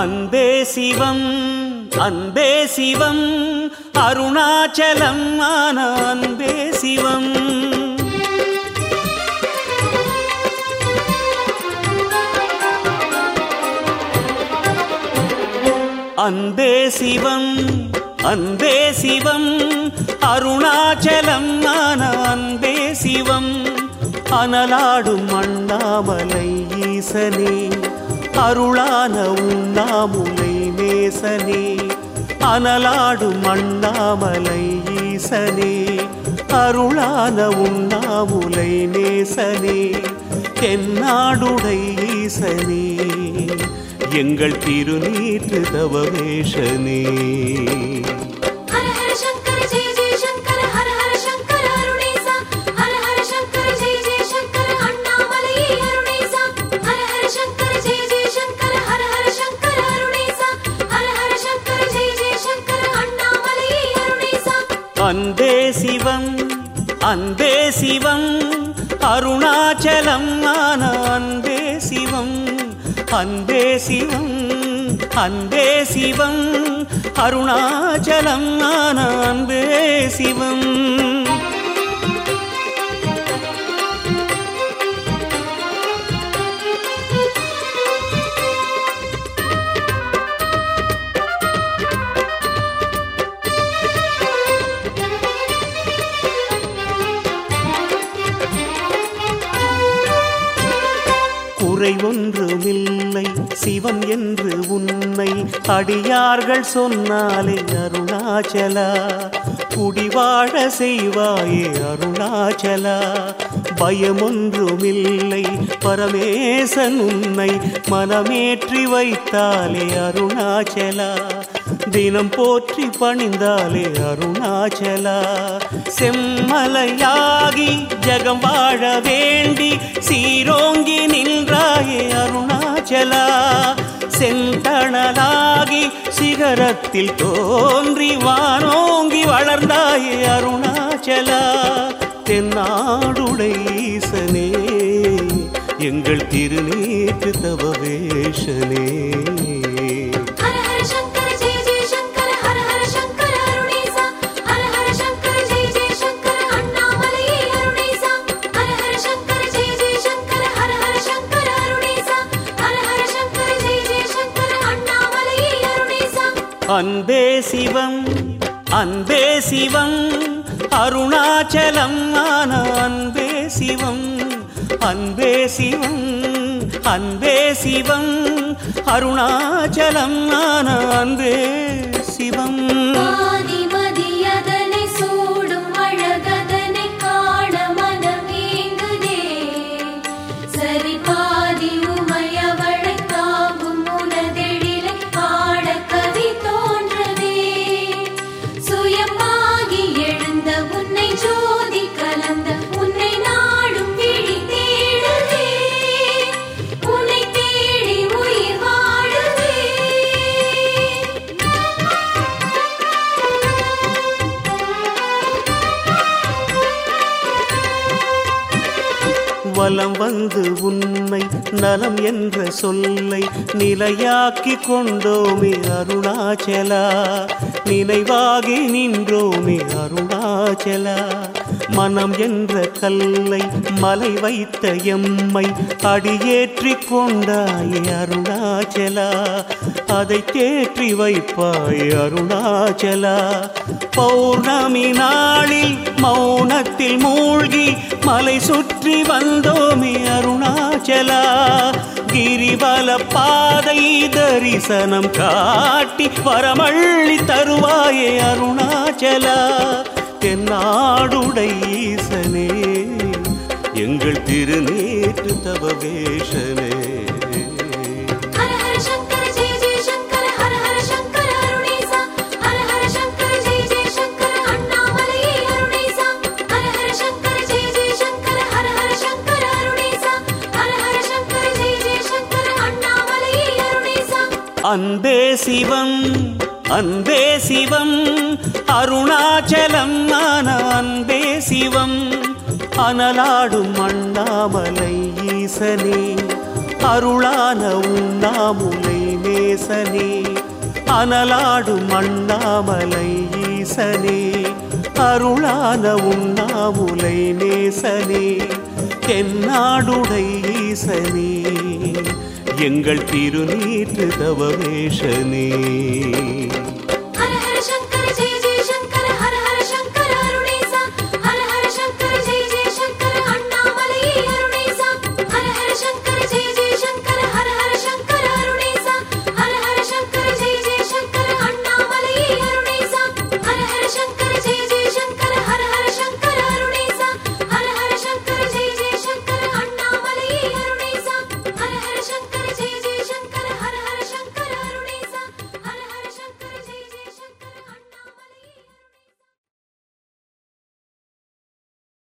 அன்பே சிவம் அன்பே சிவம். அருணாச்சலம் ஆன அன்பே சிவம் அன்பே சிவம் அந்தே சிவம் அருணாச்சலம் ஆன சிவம் அனலாடும் அண்ணாமலை ஈசனே அருளான உண்ணாமுலை நேசனே அனலாடும் அண்ணாமலை ஈசனே அருளான உண்ணாமுலை நேசனே தென்னாடுடை ஈசனே எங்கள் திருநீற்று தவவேஷனே அன்பே சிவம் அன்பே சிவம் அருணாச்சலம் ஆன அன்பே சிவம் அன்பே சிவம் அன்பே சிவம் அருணாச்சலம் ஆன அன்பே சிவம். குறை ஒன்றுமில்லை சிவம் என்று உன்னை அடியார்கள் சொன்னாலே அருணாச்சலா. குடிவாழ செய்வாயே அருணாச்சலா. பயமொன்றுமில்லை பரமேசன் உன்னை மனமேற்றி வைத்தாலே அருணாச்சலா. தினம் போற்றி பணிந்தாலே அருணாச்சலா. செம்மலையாகி ஜகம் வாழ வேண்டி சீரோங்கி நின்றாயே அருணாச்சலா. செந்தணலாகி சிகரத்தில் தோன்றி வானோங்கி வளர்ந்தாயே அருணாச்சலா. தென்னாடுடை ஈசனே எங்கள் திருநீற்று தவவேஷனே அன்பே சிவம் அன்பே சிவம் அருணாச்சலம் ஆன அன்பே சிவம் அன்பே சிவம் அன்பே சிவம் அருணாச்சலம் ஆன அன்பே சிவம். உள்ளம் வந்து உன்னை நலம் என்ற சொல்லை நிலையாக்கி கொண்டோமே அருணாச்சலா. நினைவாகி நின்றோமே அருணாச்சலா. மனம் என்ற கல்லை மலை வைத்த எம்மை அடியேற்றி கொண்டாயே அருணாச்சலா. அதை தேற்றி வைப்பாய் அருணாச்சலா. பௌர்ணமி நாளில் மௌனத்தில் மூழ்கி மலை சுற்றி வந்தோமே அருணாச்சலா. கிரிவல பாதை தரிசனம் காட்டி வரமள்ளி தருவாயே அருணாச்சலா. தென்னாடுடை ஈசனே எங்கள் திருநீற்று தவவேஷனே. அன்பே சிவம் அன்பே சிவம் அருணாச்சலம் ஆன அன்பே சிவம். அனலாடும் அண்ணாமலை ஈசனே அருளான உண்ணாமுலை நேசனே அனலாடும் அண்ணாமலை ஈசனே அருளான உண்ணாமுலை நேசனே தென்னாடுடை ஈசனே எங்கள் திருநீற்று தவவேஷனே